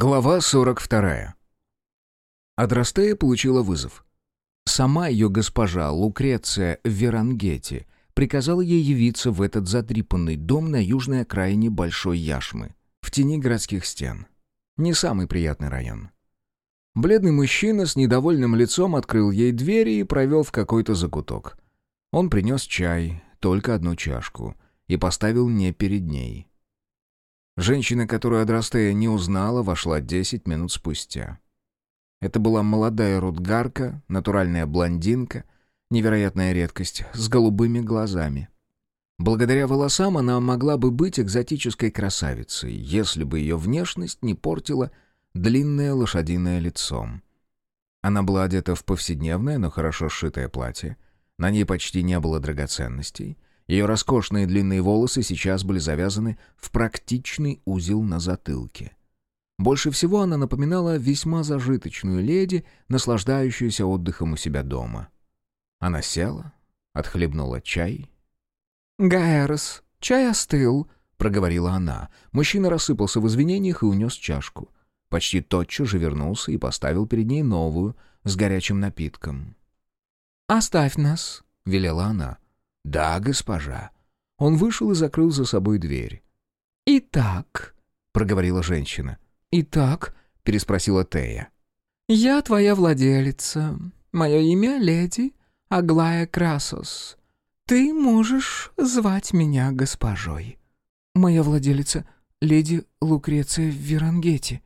Глава 42. Адрастея получила вызов. Сама ее госпожа Лукреция Верангетти приказала ей явиться в этот задрипанный дом на южной окраине Большой Яшмы, в тени городских стен. Не самый приятный район. Бледный мужчина с недовольным лицом открыл ей двери и провел в какой-то закуток. Он принес чай, только одну чашку, и поставил не перед ней. Женщина, которую Адрастея не узнала, вошла десять минут спустя. Это была молодая рудгарка, натуральная блондинка, невероятная редкость, с голубыми глазами. Благодаря волосам она могла бы быть экзотической красавицей, если бы ее внешность не портила длинное лошадиное лицо. Она была одета в повседневное, но хорошо сшитое платье. На ней почти не было драгоценностей — ее роскошные длинные волосы сейчас были завязаны в практичный узел на затылке. Больше всего она напоминала весьма зажиточную леди, наслаждающуюся отдыхом у себя дома. Она села, отхлебнула чай. «Гайрос, чай остыл», — проговорила она. Мужчина рассыпался в извинениях и унес чашку. Почти тотчас же вернулся и поставил перед ней новую, с горячим напитком. «Оставь нас», — велела она. «Да, госпожа». Он вышел и закрыл за собой дверь. «Итак», — проговорила женщина. «Итак», — переспросила Тея. «Я твоя владелица. Мое имя — леди Аглая Красос. Ты можешь звать меня госпожой». «Моя владелица — леди Лукреция Верангетти».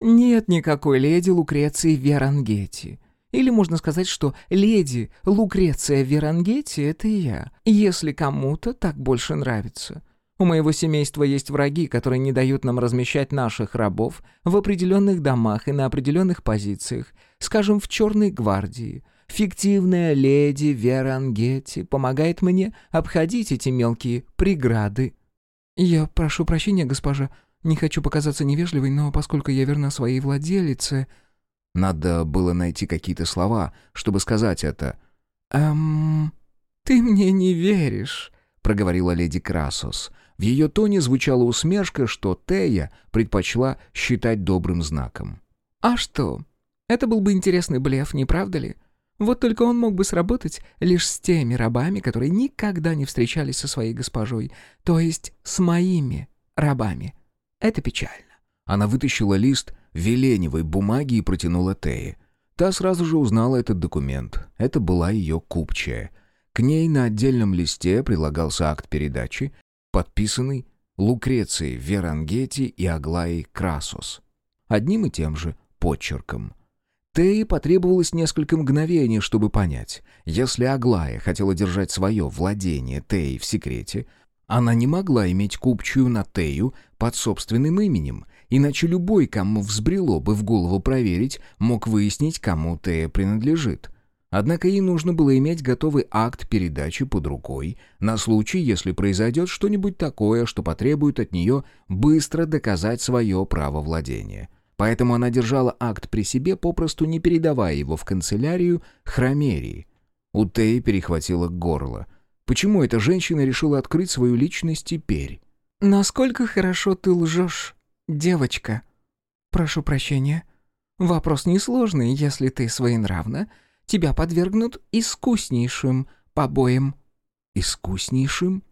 «Нет никакой леди Лукреции Верангетти. Или можно сказать, что леди Лукреция Верангетти — это я, если кому-то так больше нравится. У моего семейства есть враги, которые не дают нам размещать наших рабов в определенных домах и на определенных позициях, скажем, в Черной гвардии. Фиктивная леди Верангетти помогает мне обходить эти мелкие преграды. «Я прошу прощения, госпожа, не хочу показаться невежливой, но поскольку я верна своей владелице...» Надо было найти какие-то слова, чтобы сказать это. «Эм... Ты мне не веришь», — проговорила леди Красос. В ее тоне звучала усмешка, что Тея предпочла считать добрым знаком. «А что? Это был бы интересный блеф, не правда ли? Вот только он мог бы сработать лишь с теми рабами, которые никогда не встречались со своей госпожой, то есть с моими рабами. Это печально». Она вытащила лист веленевой бумаги и протянула Тее. Та сразу же узнала этот документ. Это была ее купчая. К ней на отдельном листе прилагался акт передачи, подписанный Лукрецией Верангетти и Аглаей Красос. Одним и тем же почерком. Тее потребовалось несколько мгновений, чтобы понять. Если Аглая хотела держать свое владение Теи в секрете, она не могла иметь купчую на Тею под собственным именем, Иначе любой, кому взбрело бы в голову проверить, мог выяснить, кому Тея принадлежит. Однако ей нужно было иметь готовый акт передачи под рукой, на случай, если произойдет что-нибудь такое, что потребует от нее быстро доказать свое право владения. Поэтому она держала акт при себе, попросту не передавая его в канцелярию Хромерии. У Теи перехватило горло. Почему эта женщина решила открыть свою личность теперь? «Насколько хорошо ты лжешь», «Девочка, прошу прощения. Вопрос несложный, если ты своенравна. Тебя подвергнут искуснейшим побоям». «Искуснейшим?»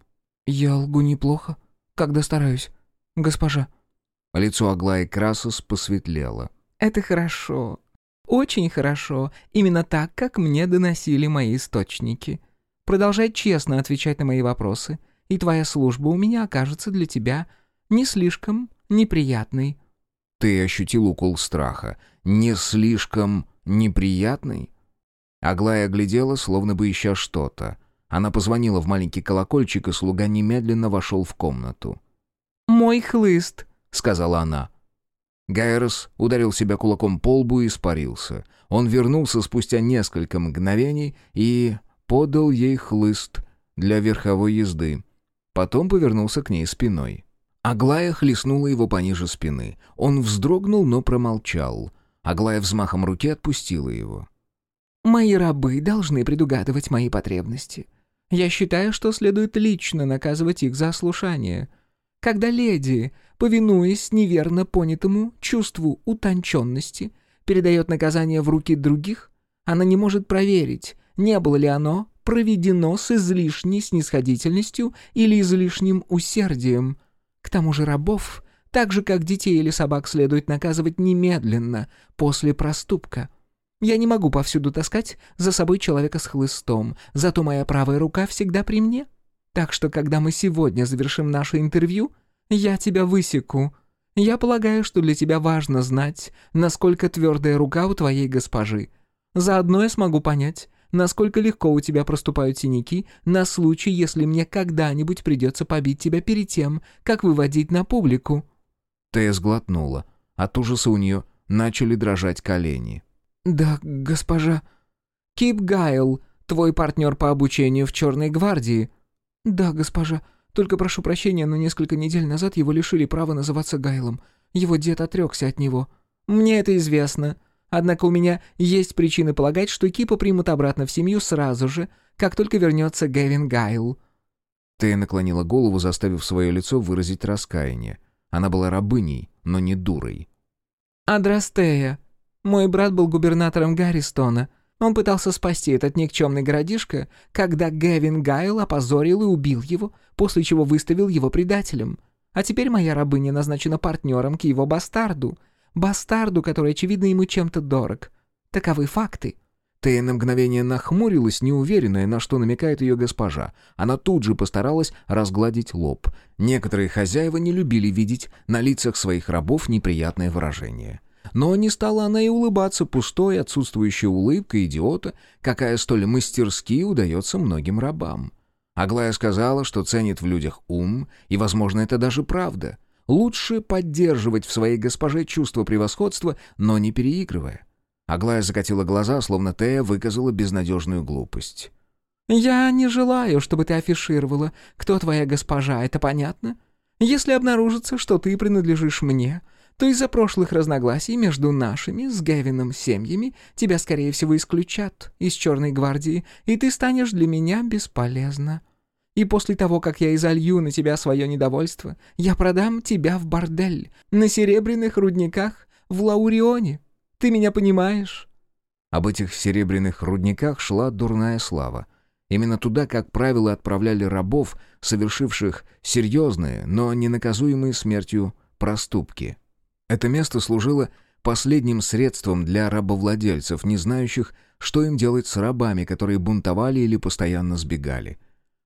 «Я лгу неплохо, когда стараюсь, госпожа». Лицо Аглаи Красос посветлело. «Это хорошо. Очень хорошо. Именно так, как мне доносили мои источники. Продолжай честно отвечать на мои вопросы, и твоя служба у меня окажется для тебя не слишком неприятный». Ты ощутил укол страха. Не слишком неприятный? Аглая оглядела, словно бы ища что-то. Она позвонила в маленький колокольчик, и слуга немедленно вошел в комнату. «Мой хлыст», — сказала она. Гайрос ударил себя кулаком по лбу и испарился. Он вернулся спустя несколько мгновений и подал ей хлыст для верховой езды. Потом повернулся к ней спиной. Аглая хлестнула его пониже спины. Он вздрогнул, но промолчал. Аглая взмахом руки отпустила его. «Мои рабы должны предугадывать мои потребности. Я считаю, что следует лично наказывать их за ослушание. Когда леди повинуясь неверно понятому чувству утонченности, передает наказание в руки других, она не может проверить, не было ли оно проведено с излишней снисходительностью или излишним усердием. К тому же рабов, так же как детей или собак, следует наказывать немедленно, после проступка. Я не могу повсюду таскать за собой человека с хлыстом, зато моя правая рука всегда при мне. Так что, когда мы сегодня завершим наше интервью, я тебя высеку. Я полагаю, что для тебя важно знать, насколько твердая рука у твоей госпожи. Заодно я смогу понять, насколько легко у тебя проступают синяки на случай, если мне когда-нибудь придется побить тебя перед тем, как выводить на публику». Тея сглотнула. От ужаса у нее начали дрожать колени. «Да, госпожа...» «Кип Гайл, твой партнер по обучению в Черной гвардии». «Да, госпожа. Только прошу прощения, но несколько недель назад его лишили права называться Гайлом. Его дед отрекся от него». «Мне это известно. Однако у меня есть причины полагать, что Кипа примут обратно в семью сразу же, как только вернется Гэвин Гайл». Тея наклонила голову, заставив свое лицо выразить раскаяние. Она была рабыней, но не дурой. «Адрастея. Мой брат был губернатором Гарристона. Он пытался спасти этот никчемный городишко, когда Гэвин Гайл опозорил и убил его, после чего выставил его предателем. А теперь моя рабыня назначена партнером к его бастарду — Бастарду, который, очевидно, ему чем-то дорог. Таковы факты». Тея на мгновение нахмурилась, неуверенная, на что намекает ее госпожа. Она тут же постаралась разгладить лоб. Некоторые хозяева не любили видеть на лицах своих рабов неприятное выражение. Но не стала она и улыбаться пустой, отсутствующей улыбкой идиота, какая столь мастерски удается многим рабам. Аглая сказала, что ценит в людях ум, и, возможно, это даже правда — Лучше поддерживать в своей госпоже чувство превосходства, но не переигрывая. Аглая закатила глаза, словно Тея выказала безнадежную глупость. «Я не желаю, чтобы ты афишировала, кто твоя госпожа, это понятно? Если обнаружится, что ты принадлежишь мне, то из-за прошлых разногласий между нашими с Гевином семьями тебя, скорее всего, исключат из Черной гвардии, и ты станешь для меня бесполезна. И после того, как я изолью на тебя свое недовольство, я продам тебя в бордель, на серебряных рудниках в Лаурионе. Ты меня понимаешь?» Об этих серебряных рудниках шла дурная слава. Именно туда, как правило, отправляли рабов, совершивших серьезные, но не наказуемые смертью проступки. Это место служило последним средством для рабовладельцев, не знающих, что им делать с рабами, которые бунтовали или постоянно сбегали.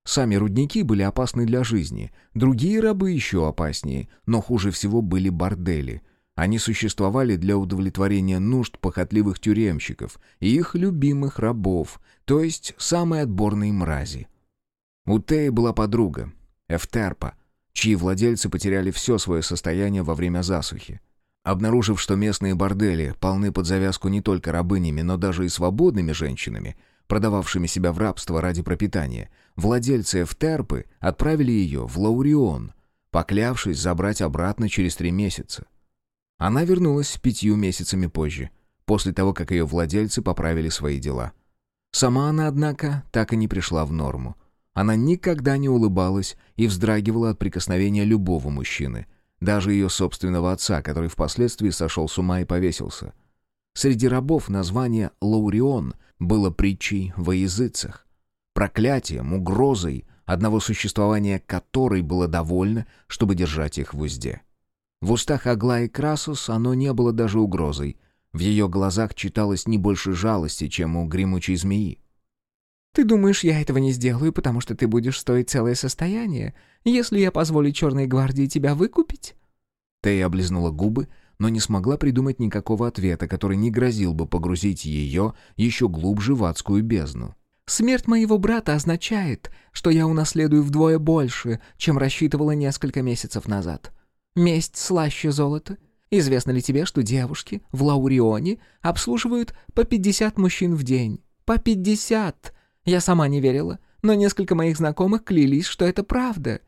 Сами рудники были опасны для жизни, другие рабы еще опаснее, но хуже всего были бордели. Они существовали для удовлетворения нужд похотливых тюремщиков и их любимых рабов, то есть самой отборной мрази. У Теи была подруга, Эфтерпа, чьи владельцы потеряли все свое состояние во время засухи. Обнаружив, что местные бордели полны под завязку не только рабынями, но даже и свободными женщинами – продававшими себя в рабство ради пропитания, владельцы Эфтерпы отправили ее в Лаурион, поклявшись забрать обратно через три месяца. Она вернулась пятью месяцами позже, после того, как ее владельцы поправили свои дела. Сама она, однако, так и не пришла в норму. Она никогда не улыбалась и вздрагивала от прикосновения любого мужчины, даже ее собственного отца, который впоследствии сошел с ума и повесился. Среди рабов название «Лаурион» было притчей во языцах, проклятием, угрозой, одного существования которой было довольно, чтобы держать их в узде. В устах Аглаи Красус оно не было даже угрозой. В ее глазах читалось не больше жалости, чем у гремучей змеи. «Ты думаешь, я этого не сделаю, потому что ты будешь стоить целое состояние, если я позволю Черной гвардии тебя выкупить?» Тея облизнула губы, но не смогла придумать никакого ответа, который не грозил бы погрузить ее еще глубже в адскую бездну. «Смерть моего брата означает, что я унаследую вдвое больше, чем рассчитывала несколько месяцев назад. Месть слаще золота. Известно ли тебе, что девушки в Лаурионе обслуживают по 50 мужчин в день? По 50! Я сама не верила, но несколько моих знакомых клялись, что это правда.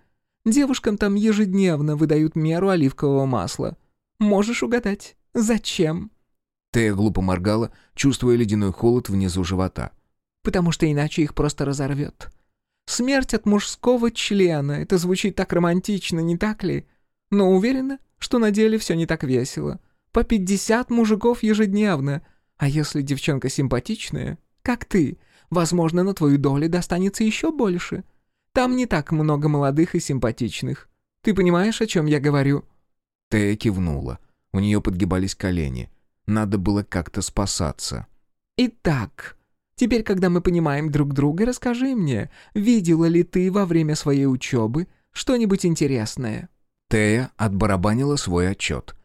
Девушкам там ежедневно выдают меру оливкового масла. Можешь угадать, зачем?» Тея глупо моргала, чувствуя ледяной холод внизу живота. «Потому что иначе их просто разорвет. Смерть от мужского члена — это звучит так романтично, не так ли? Но уверена, что на деле все не так весело. По 50 мужиков ежедневно. А если девчонка симпатичная, как ты, возможно, на твою долю достанется еще больше. Там не так много молодых и симпатичных. Ты понимаешь, о чем я говорю?» Тея кивнула. У нее подгибались колени. Надо было как-то спасаться. «Итак, теперь, когда мы понимаем друг друга, расскажи мне, видела ли ты во время своей учебы что-нибудь интересное?» Тея отбарабанила свой отчет.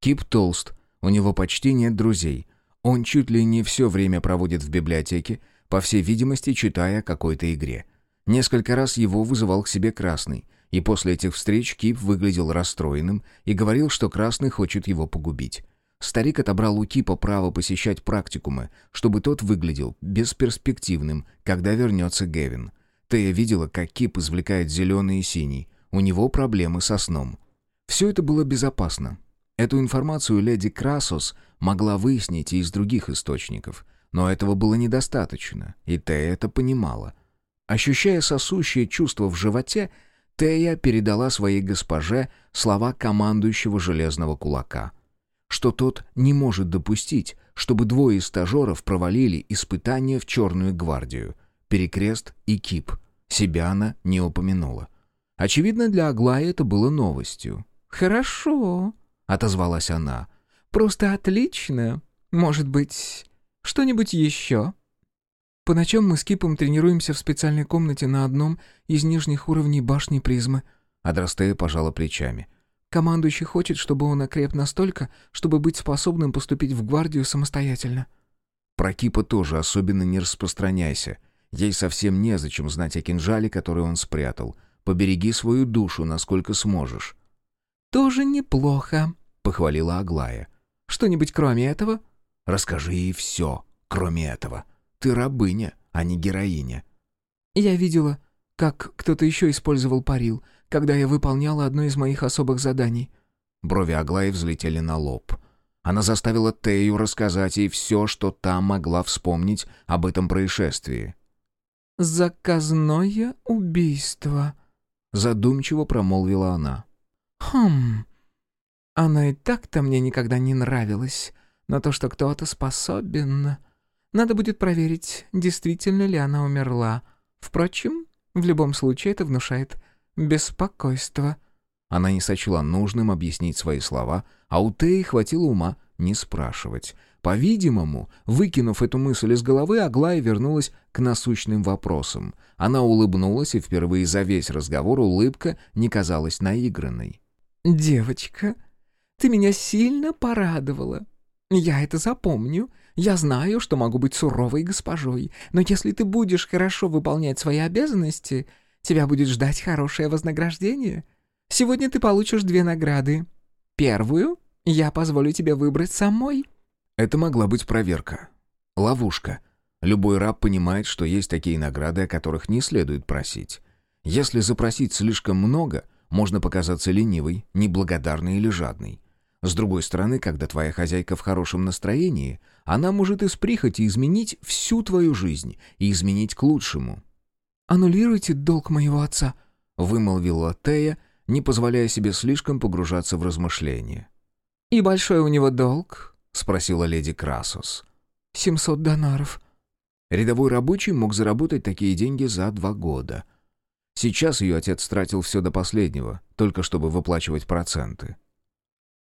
Кип толст, у него почти нет друзей. Он чуть ли не все время проводит в библиотеке, по всей видимости, читая о какой-то игре. Несколько раз его вызывал к себе Красный, и после этих встреч Кип выглядел расстроенным и говорил, что Красный хочет его погубить. Старик отобрал у Кипа право посещать практикумы, чтобы тот выглядел бесперспективным, когда вернется Гевин. Тея видела, как Кип извлекает зеленый и синий. У него проблемы со сном. Все это было безопасно. Эту информацию леди Красос могла выяснить и из других источников. Но этого было недостаточно, и Тея это понимала. Ощущая сосущее чувство в животе, Тея передала своей госпоже слова командующего железного кулака. Что тот не может допустить, чтобы двое стажеров провалили испытания в Черную гвардию. Перекрест и Кип. Себя она не упомянула. Очевидно, для Аглаи это было новостью. «Хорошо», — отозвалась она. «Просто отлично. Может быть, что-нибудь еще?» По ночам мы с Кипом тренируемся в специальной комнате на одном из нижних уровней башни призмы. Адрастея пожала плечами. Командующий хочет, чтобы он окреп настолько, чтобы быть способным поступить в гвардию самостоятельно. Про Кипа тоже особенно не распространяйся. Ей совсем незачем знать о кинжале, который он спрятал. Побереги свою душу, насколько сможешь. «Тоже неплохо», — похвалила Аглая. «Что-нибудь кроме этого?» «Расскажи ей все, кроме этого. Ты рабыня, а не героиня». «Я видела, как кто-то еще использовал парил, когда я выполняла одно из моих особых заданий». Брови Аглаи взлетели на лоб. Она заставила Тею рассказать ей все, что та могла вспомнить об этом происшествии. «Заказное убийство», — задумчиво промолвила она. «Хм, оно и так-то мне никогда не нравилось, но то, что кто-то способен... Надо будет проверить, действительно ли она умерла. Впрочем, в любом случае это внушает беспокойство». Она не сочла нужным объяснить свои слова, а у Теи хватило ума не спрашивать. По-видимому, выкинув эту мысль из головы, Аглая вернулась к насущным вопросам. Она улыбнулась, и впервые за весь разговор улыбка не казалась наигранной. «Девочка, ты меня сильно порадовала. Я это запомню. Я знаю, что могу быть суровой госпожой, но если ты будешь хорошо выполнять свои обязанности, тебя будет ждать хорошее вознаграждение. Сегодня ты получишь две награды. Первую я позволю тебе выбрать самой». Это могла быть проверка. Ловушка. Любой раб понимает, что есть такие награды, о которых не следует просить. Если запросить слишком много, можно показаться ленивой, неблагодарной или жадной. С другой стороны, когда твоя хозяйка в хорошем настроении, она может из прихоти изменить всю твою жизнь и изменить к лучшему. «Аннулируйте долг моего отца», — вымолвила Тея, не позволяя себе слишком погружаться в размышления. «И большой у него долг?» — спросила леди Красос. «Семьсот донаров». Рядовой рабочий мог заработать такие деньги за два года. Сейчас ее отец тратил все до последнего, только чтобы выплачивать проценты.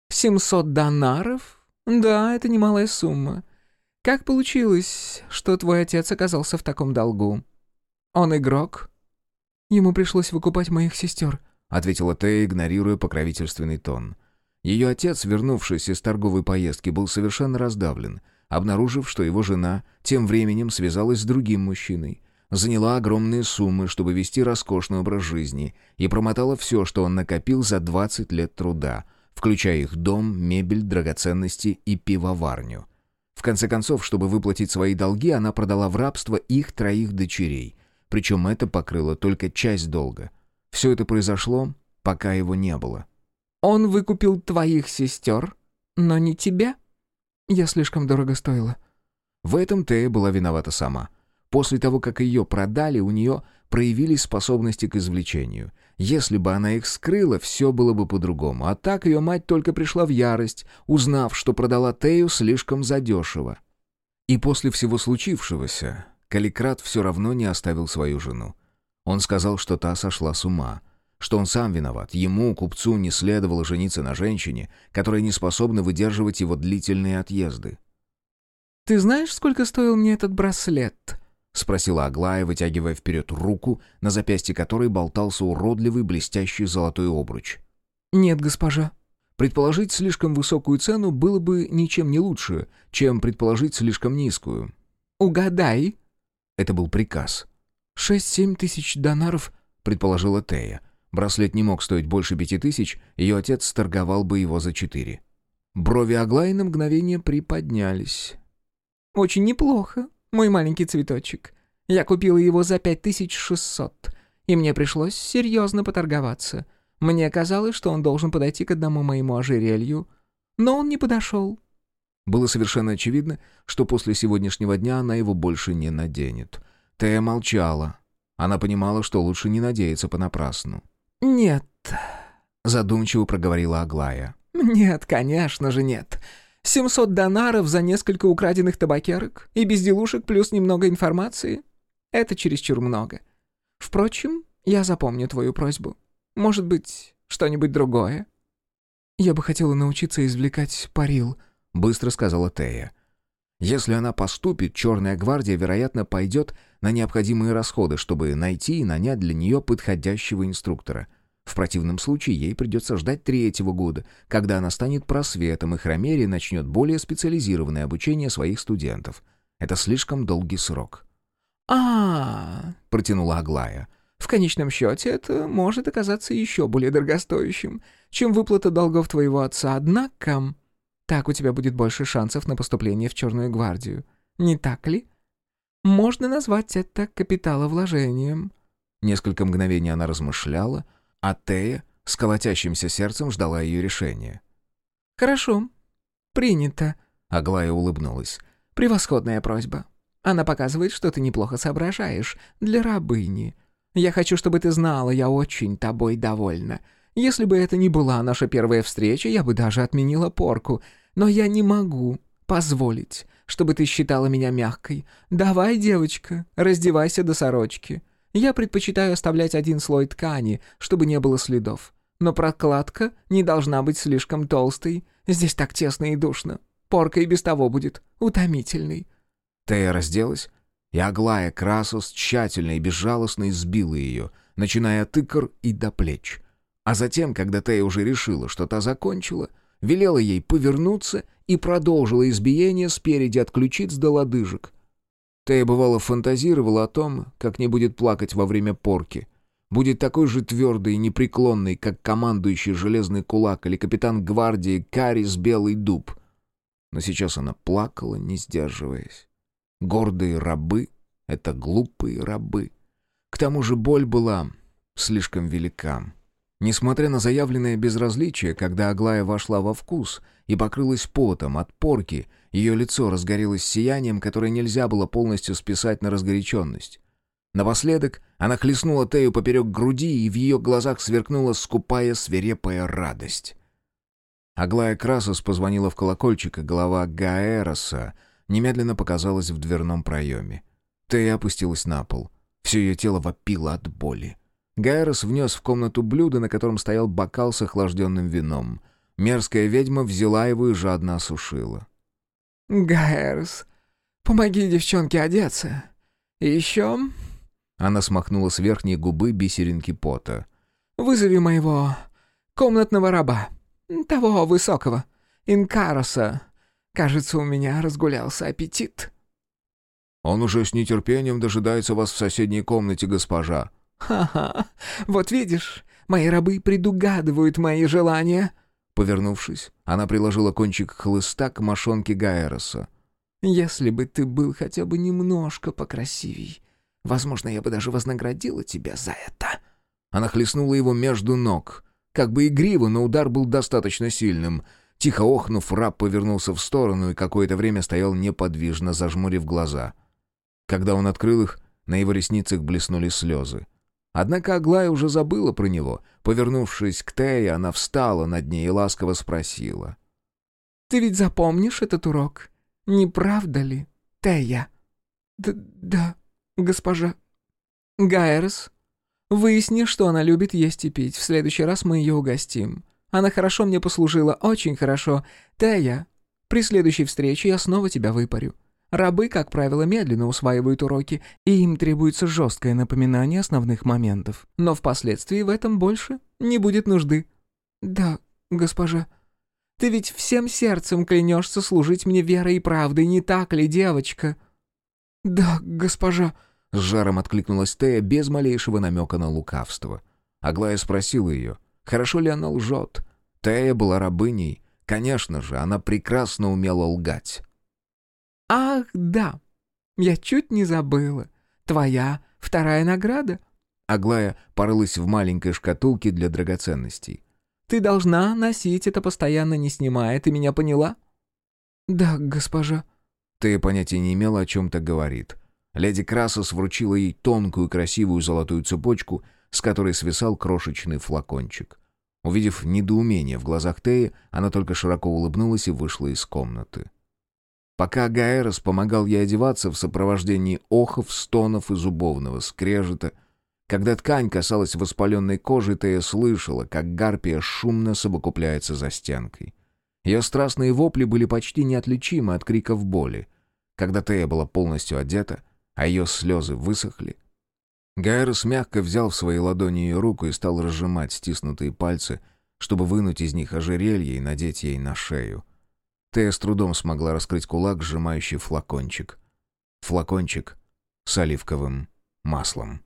«Семьсот донаров? Да, это немалая сумма. Как получилось, что твой отец оказался в таком долгу? Он игрок?» «Ему пришлось выкупать моих сестер», — ответила Тея, игнорируя покровительственный тон. Ее отец, вернувшись из торговой поездки, был совершенно раздавлен, обнаружив, что его жена тем временем связалась с другим мужчиной, заняла огромные суммы, чтобы вести роскошный образ жизни, и промотала все, что он накопил за 20 лет труда, включая их дом, мебель, драгоценности и пивоварню. В конце концов, чтобы выплатить свои долги, она продала в рабство их троих дочерей, причем это покрыло только часть долга. Все это произошло, пока его не было. Он выкупил твоих сестер, но не тебя. Я слишком дорого стоила. В этом Тея была виновата сама. После того, как ее продали, у нее проявились способности к извлечению. Если бы она их скрыла, все было бы по-другому. А так ее мать только пришла в ярость, узнав, что продала Тею слишком задешево. И после всего случившегося Каликрат все равно не оставил свою жену. Он сказал, что та сошла с ума, что он сам виноват. Ему, купцу, не следовало жениться на женщине, которая не способна выдерживать его длительные отъезды. «Ты знаешь, сколько стоил мне этот браслет?» — спросила Аглая, вытягивая вперед руку, на запястье которой болтался уродливый блестящий золотой обруч. «Нет, госпожа». Предположить слишком высокую цену было бы ничем не лучше, чем предположить слишком низкую. «Угадай». Это был приказ. «Шесть-семь тысяч донаров», — предположила Тея. Браслет не мог стоить больше пяти тысяч, ее отец торговал бы его за четыре. Брови Аглаи на мгновение приподнялись. «Очень неплохо, мой маленький цветочек. Я купила его за пять тысяч шестьсот, и мне пришлось серьезно поторговаться. Мне казалось, что он должен подойти к одному моему ожерелью, но он не подошел». Было совершенно очевидно, что после сегодняшнего дня она его больше не наденет. Тея молчала. Она понимала, что лучше не надеяться понапрасну. «Нет», — задумчиво проговорила Аглая. «Нет, конечно же нет. Семьсот донаров за несколько украденных табакерок и безделушек плюс немного информации. Это чересчур много. Впрочем, я запомню твою просьбу. Может быть, что-нибудь другое?» «Я бы хотела научиться извлекать парил», — быстро сказала Тея. Если она поступит, Черная гвардия, вероятно, пойдет на необходимые расходы, чтобы найти и нанять для нее подходящего инструктора. В противном случае ей придется ждать третьего года, когда она станет просветом, и Хромерия начнет более специализированное обучение своих студентов. Это слишком долгий срок. а, протянула Аглая. «В конечном счете это может оказаться еще более дорогостоящим, чем выплата долгов твоего отца, однако...» Так у тебя будет больше шансов на поступление в Черную гвардию. Не так ли? Можно назвать это капиталовложением». Несколько мгновений она размышляла, а Тея с колотящимся сердцем ждала ее решения. «Хорошо. Принято», — Аглая улыбнулась. «Превосходная просьба. Она показывает, что ты неплохо соображаешь для рабыни. Я хочу, чтобы ты знала, я очень тобой довольна. Если бы это не была наша первая встреча, я бы даже отменила порку. Но я не могу позволить, чтобы ты считала меня мягкой. Давай, девочка, раздевайся до сорочки. Я предпочитаю оставлять один слой ткани, чтобы не было следов. Но прокладка не должна быть слишком толстой. Здесь так тесно и душно. Порка и без того будет утомительной». Тея разделась, и Аглая Красос тщательно и безжалостно избила ее, начиная от икр и до плеч — а затем, когда Тея уже решила, что та закончила, велела ей повернуться и продолжила избиение спереди от ключиц до лодыжек. Тея бывало фантазировала о том, как не будет плакать во время порки. Будет такой же твердый и непреклонный, как командующий железный кулак или капитан гвардии Карис Белый Дуб. Но сейчас она плакала, не сдерживаясь. Гордые рабы — это глупые рабы. К тому же боль была слишком велика. Несмотря на заявленное безразличие, когда Аглая вошла во вкус и покрылась потом от порки, ее лицо разгорелось сиянием, которое нельзя было полностью списать на разгоряченность. Напоследок она хлестнула Тею поперек груди, и в ее глазах сверкнула скупая свирепая радость. Аглая Красос позвонила в колокольчик, и голова Гаэроса немедленно показалась в дверном проеме. Тея опустилась на пол. Все ее тело вопило от боли. Гайрос внес в комнату блюдо, на котором стоял бокал с охлажденным вином. Мерзкая ведьма взяла его и жадно осушила. «Гайрос, помоги девчонке одеться. И еще...» Она смахнула с верхней губы бисеринки пота. «Вызови моего комнатного раба, того высокого, Инкароса. Кажется, у меня разгулялся аппетит». «Он уже с нетерпением дожидается вас в соседней комнате, госпожа», «Ха-ха, вот видишь, мои рабы предугадывают мои желания». Повернувшись, она приложила кончик хлыста к мошонке Гайроса. «Если бы ты был хотя бы немножко покрасивей, возможно, я бы даже вознаградила тебя за это». Она хлестнула его между ног. Как бы игриво, но удар был достаточно сильным. Тихо охнув, раб повернулся в сторону и какое-то время стоял неподвижно, зажмурив глаза. Когда он открыл их, на его ресницах блеснули слезы. Однако Аглая уже забыла про него. Повернувшись к Тее, она встала над ней и ласково спросила. «Ты ведь запомнишь этот урок, не правда ли, Тея?» «Да, госпожа». «Гайрос, выясни, что она любит есть и пить. В следующий раз мы ее угостим. Она хорошо мне послужила, очень хорошо. Тея, при следующей встрече я снова тебя выпарю. Рабы, как правило, медленно усваивают уроки, и им требуется жесткое напоминание основных моментов. Но впоследствии в этом больше не будет нужды. Да, госпожа. Ты ведь всем сердцем клянешься служить мне верой и правдой, не так ли, девочка? Да, госпожа. С жаром откликнулась Тея без малейшего намека на лукавство. Аглая спросила ее, хорошо ли она лжет. Тея была рабыней. Конечно же, она прекрасно умела лгать. «Ах, да! Я чуть не забыла. Твоя вторая награда?» Аглая порылась в маленькой шкатулке для драгоценностей. «Ты должна носить это постоянно, не снимая, ты меня поняла?» «Да, госпожа». Ты понятия не имела, о чем-то говорит. Леди Красос вручила ей тонкую красивую золотую цепочку, с которой свисал крошечный флакончик. Увидев недоумение в глазах Теи, она только широко улыбнулась и вышла из комнаты. Пока Гаэрос помогал ей одеваться в сопровождении охов, стонов и зубовного скрежета, когда ткань касалась воспаленной кожи, Тея слышала, как гарпия шумно совокупляется за стенкой. Ее страстные вопли были почти неотличимы от криков боли. Когда Тея была полностью одета, а ее слезы высохли, Гайрос мягко взял в свои ладони ее руку и стал разжимать стиснутые пальцы, чтобы вынуть из них ожерелье и надеть ей на шею. Тея с трудом смогла раскрыть кулак, сжимающий флакончик. Флакончик с оливковым маслом.